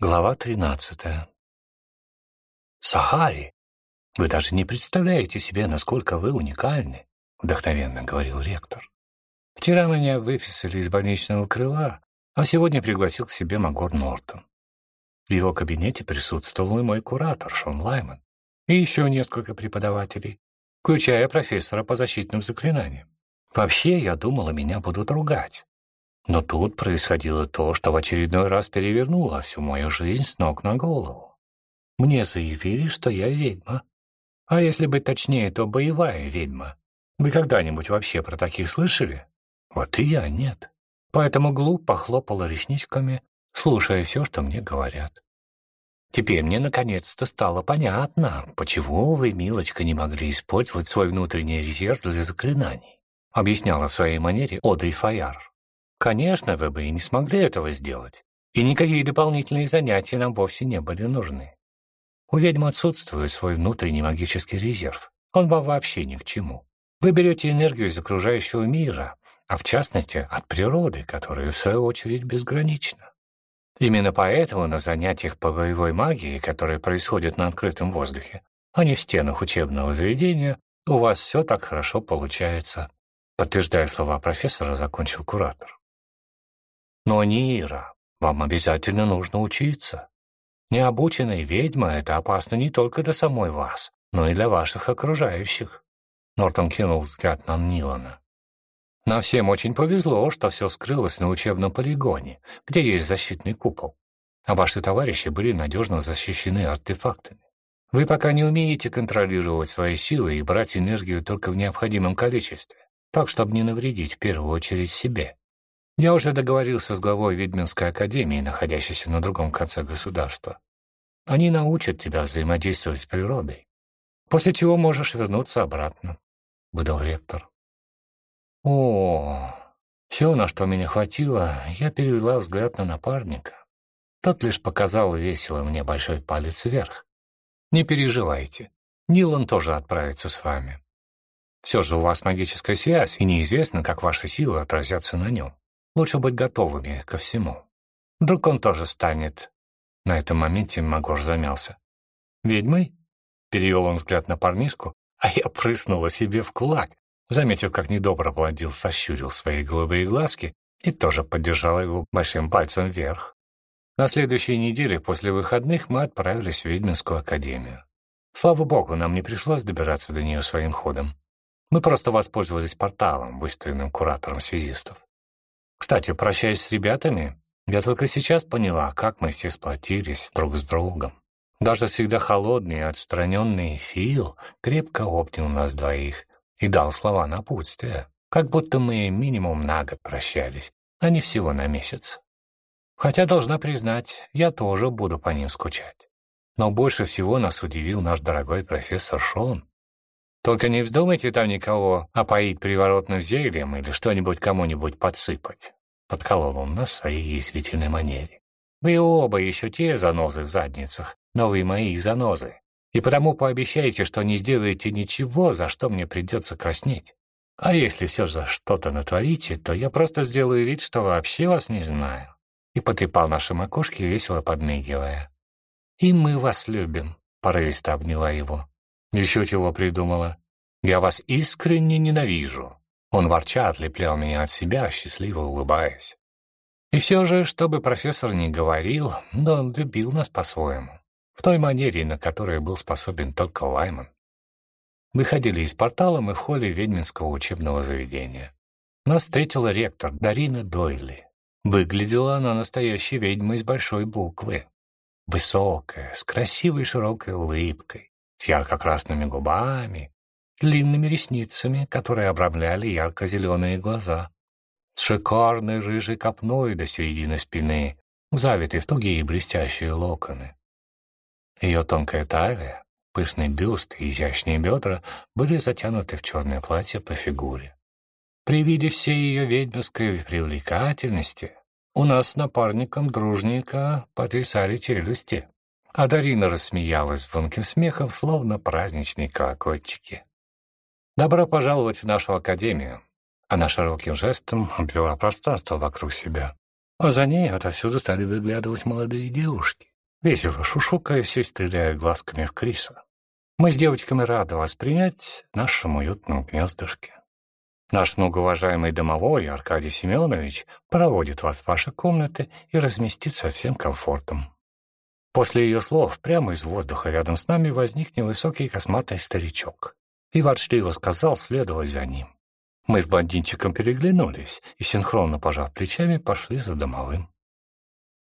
Глава тринадцатая. «Сахари, вы даже не представляете себе, насколько вы уникальны», — вдохновенно говорил ректор. «Вчера меня выписали из больничного крыла, а сегодня пригласил к себе Магор Нортон. В его кабинете присутствовал и мой куратор Шон Лайман, и еще несколько преподавателей, включая профессора по защитным заклинаниям. Вообще, я думала, меня будут ругать. Но тут происходило то, что в очередной раз перевернуло всю мою жизнь с ног на голову. Мне заявили, что я ведьма. А если быть точнее, то боевая ведьма. Вы когда-нибудь вообще про таких слышали? Вот и я нет. Поэтому глупо хлопала ресничками, слушая все, что мне говорят. Теперь мне наконец-то стало понятно, почему вы, милочка, не могли использовать свой внутренний резерв для заклинаний, объясняла в своей манере Одри Фаяр. Конечно, вы бы и не смогли этого сделать, и никакие дополнительные занятия нам вовсе не были нужны. У ведьмы отсутствует свой внутренний магический резерв. Он вам вообще ни к чему. Вы берете энергию из окружающего мира, а в частности от природы, которая в свою очередь безгранична. Именно поэтому на занятиях по боевой магии, которые происходят на открытом воздухе, а не в стенах учебного заведения, у вас все так хорошо получается. Подтверждая слова профессора, закончил куратор. Но, Нира, вам обязательно нужно учиться. Необученная ведьма — это опасно не только для самой вас, но и для ваших окружающих. Нортон кинул взгляд на Нилана. Нам всем очень повезло, что все скрылось на учебном полигоне, где есть защитный купол. А ваши товарищи были надежно защищены артефактами. Вы пока не умеете контролировать свои силы и брать энергию только в необходимом количестве, так, чтобы не навредить в первую очередь себе. Я уже договорился с главой Ведьминской академии, находящейся на другом конце государства. Они научат тебя взаимодействовать с природой, после чего можешь вернуться обратно, — выдал ректор. О, все, на что меня хватило, я перевела взгляд на напарника. Тот лишь показал весело мне большой палец вверх. Не переживайте, Нилан тоже отправится с вами. Все же у вас магическая связь, и неизвестно, как ваши силы отразятся на нем. Лучше быть готовыми ко всему. Вдруг он тоже станет. На этом моменте Магор замялся. «Ведьмой?» — перевел он взгляд на парнишку, а я прыснула себе в кулак, заметив, как недобро блондин сощурил свои голубые глазки и тоже поддержал его большим пальцем вверх. На следующей неделе после выходных мы отправились в Ведьминскую академию. Слава богу, нам не пришлось добираться до нее своим ходом. Мы просто воспользовались порталом, выставленным куратором связистов. Кстати, прощаясь с ребятами, я только сейчас поняла, как мы все сплотились друг с другом. Даже всегда холодный и отстраненный Фил крепко обнял нас двоих и дал слова напутствия, как будто мы минимум на год прощались, а не всего на месяц. Хотя, должна признать, я тоже буду по ним скучать. Но больше всего нас удивил наш дорогой профессор Шон. Только не вздумайте там никого опоить приворотным зельем или что-нибудь кому-нибудь подсыпать. Подколол он нас в своей язвительной манере. Вы оба еще те занозы в задницах, но вы мои занозы. И потому пообещайте, что не сделаете ничего, за что мне придется краснеть. А если все же что-то натворите, то я просто сделаю вид, что вообще вас не знаю. И потрепал наши макушки, весело подмигивая. И мы вас любим, порывисто обняла его. Еще чего придумала. Я вас искренне ненавижу. Он ворча отлеплял меня от себя, счастливо улыбаясь. И все же, что бы профессор ни говорил, но он любил нас по-своему, в той манере, на которой был способен только Лайман. Выходили из портала мы в холле ведьминского учебного заведения. Нас встретила ректор Дарина Дойли. Выглядела она настоящей ведьмой из большой буквы. Высокая, с красивой широкой улыбкой, с ярко-красными губами, длинными ресницами, которые обрамляли ярко-зеленые глаза, с шикарной рыжей копной до середины спины, завитой в тугие блестящие локоны. Ее тонкая талия, пышный бюст и изящные бедра были затянуты в черное платье по фигуре. При виде всей ее ведьмовской привлекательности у нас с напарником дружненько потрясали челюсти. А Дарина рассмеялась звонким смехом, словно праздничные колокольчики. «Добро пожаловать в нашу академию!» Она широким жестом обвела пространство вокруг себя. А за ней отовсюду стали выглядывать молодые девушки, весело шушукаясь и стреляя глазками в Криса. Мы с девочками рады вас принять в нашем уютном гнездышке. Наш многоуважаемый домовой Аркадий Семенович проводит вас в ваши комнаты и разместит со всем комфортом. После ее слов прямо из воздуха рядом с нами возник невысокий косматый старичок и ворчливо сказал следовать за ним. Мы с блондинчиком переглянулись и, синхронно пожав плечами, пошли за домовым.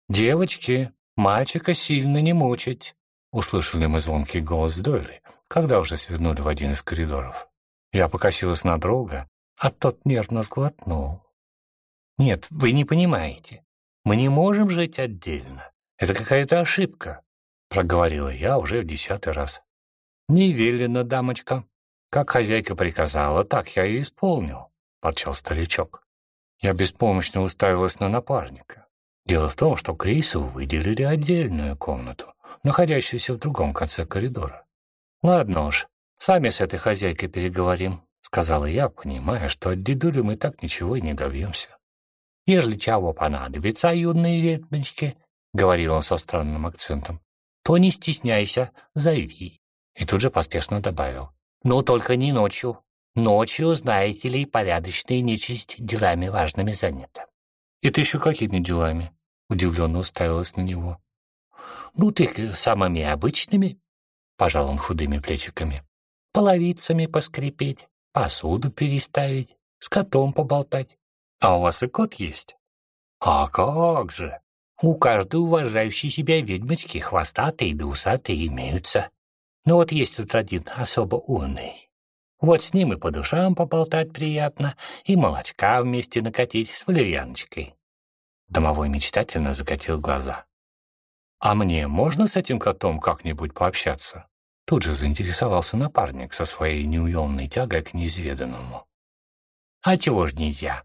«Девочки, мальчика сильно не мучить!» — услышали мы звонкий голос Дойли, когда уже свернули в один из коридоров. Я покосилась на друга, а тот нервно сглотнул. «Нет, вы не понимаете. Мы не можем жить отдельно. Это какая-то ошибка», — проговорила я уже в десятый раз. «Не велено, дамочка», «Как хозяйка приказала, так я и исполнил», — ворчал старичок. Я беспомощно уставилась на напарника. Дело в том, что Крису выделили отдельную комнату, находящуюся в другом конце коридора. «Ладно уж, сами с этой хозяйкой переговорим», — сказала я, понимая, что от дедули мы так ничего и не добьемся. «Ежели чего понадобится, юные ведьмочки», — говорил он со странным акцентом, — «то не стесняйся, зови». И тут же поспешно добавил. Но только не ночью. Ночью, знаете ли, порядочная нечисть делами важными занята. Это еще какими делами? Удивленно уставилась на него. Ну, ты самыми обычными, пожал он худыми плечиками. Половицами поскрипеть, посуду переставить, с котом поболтать. А у вас и кот есть? А как же! У каждой уважающей себя ведьмочки хвостатые да усатые имеются. Но вот есть тут один особо умный. Вот с ним и по душам поболтать приятно, и молочка вместе накатить с валерьяночкой. Домовой мечтательно закатил глаза. «А мне можно с этим котом как-нибудь пообщаться?» Тут же заинтересовался напарник со своей неуемной тягой к неизведанному. «А чего ж нельзя?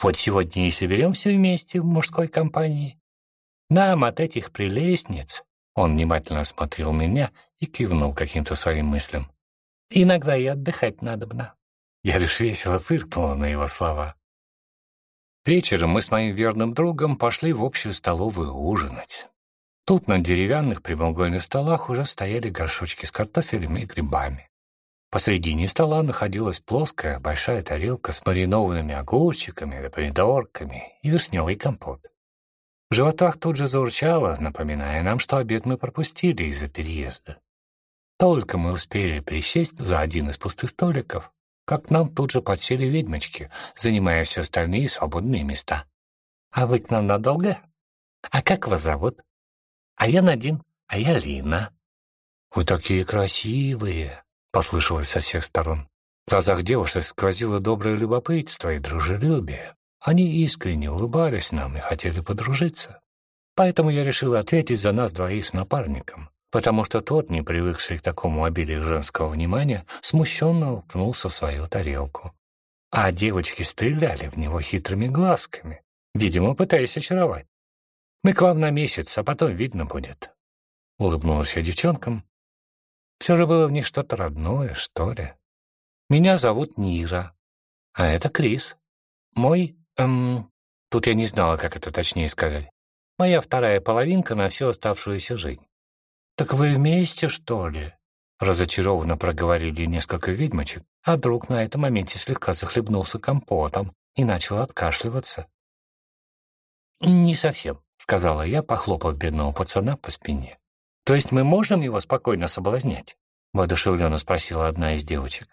Вот сегодня и соберемся вместе в мужской компании. Нам от этих прелестниц он внимательно смотрел меня и кивнул каким-то своим мыслям. «Иногда и отдыхать надобно». Я лишь весело фыркнула на его слова. Вечером мы с моим верным другом пошли в общую столовую ужинать. Тут на деревянных прямоугольных столах уже стояли горшочки с картофелем и грибами. Посредине стола находилась плоская большая тарелка с маринованными огурчиками, помидорками и вишневый компот. В животах тут же заурчало, напоминая нам, что обед мы пропустили из-за переезда. Только мы успели присесть за один из пустых столиков, как нам тут же подсели ведьмочки, занимая все остальные свободные места. «А вы к нам надолго? А как вас зовут?» «А я Надин, а я Лина». «Вы такие красивые!» — послышалось со всех сторон. В глазах девушек сквозило доброе любопытство и дружелюбие. Они искренне улыбались нам и хотели подружиться. Поэтому я решил ответить за нас двоих с напарником, потому что тот, не привыкший к такому обилию женского внимания, смущенно уткнулся в свою тарелку. А девочки стреляли в него хитрыми глазками, видимо, пытаясь очаровать. «Мы к вам на месяц, а потом видно будет», — улыбнулась я девчонкам. Все же было в них что-то родное, что ли. «Меня зовут Нира, а это Крис, мой Эм, тут я не знала, как это точнее сказать. Моя вторая половинка на всю оставшуюся жизнь. «Так вы вместе, что ли?» Разочарованно проговорили несколько ведьмочек, а друг на этом моменте слегка захлебнулся компотом и начал откашливаться. «Не совсем», — сказала я, похлопав бедного пацана по спине. «То есть мы можем его спокойно соблазнять?» — воодушевленно спросила одна из девочек.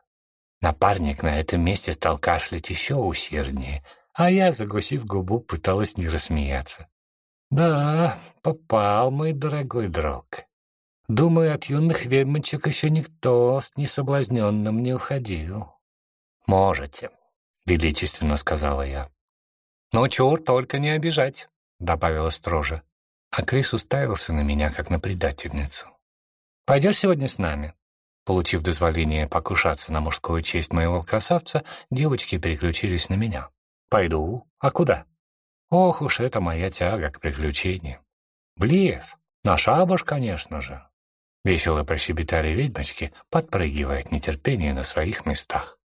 Напарник на этом месте стал кашлять еще усерднее, а я, загусив губу, пыталась не рассмеяться. «Да, попал, мой дорогой друг. Думаю, от юных ведьмочек еще никто с несоблазненным не уходил». «Можете», — величественно сказала я. «Но чур только не обижать», — добавила строже. А Крис уставился на меня, как на предательницу. «Пойдешь сегодня с нами?» Получив дозволение покушаться на мужскую честь моего красавца, девочки переключились на меня. Пойду. А куда? Ох уж это моя тяга к приключениям. В лес. На шабаш, конечно же. Весело прощебетали ведьмочки, подпрыгивая от нетерпения на своих местах.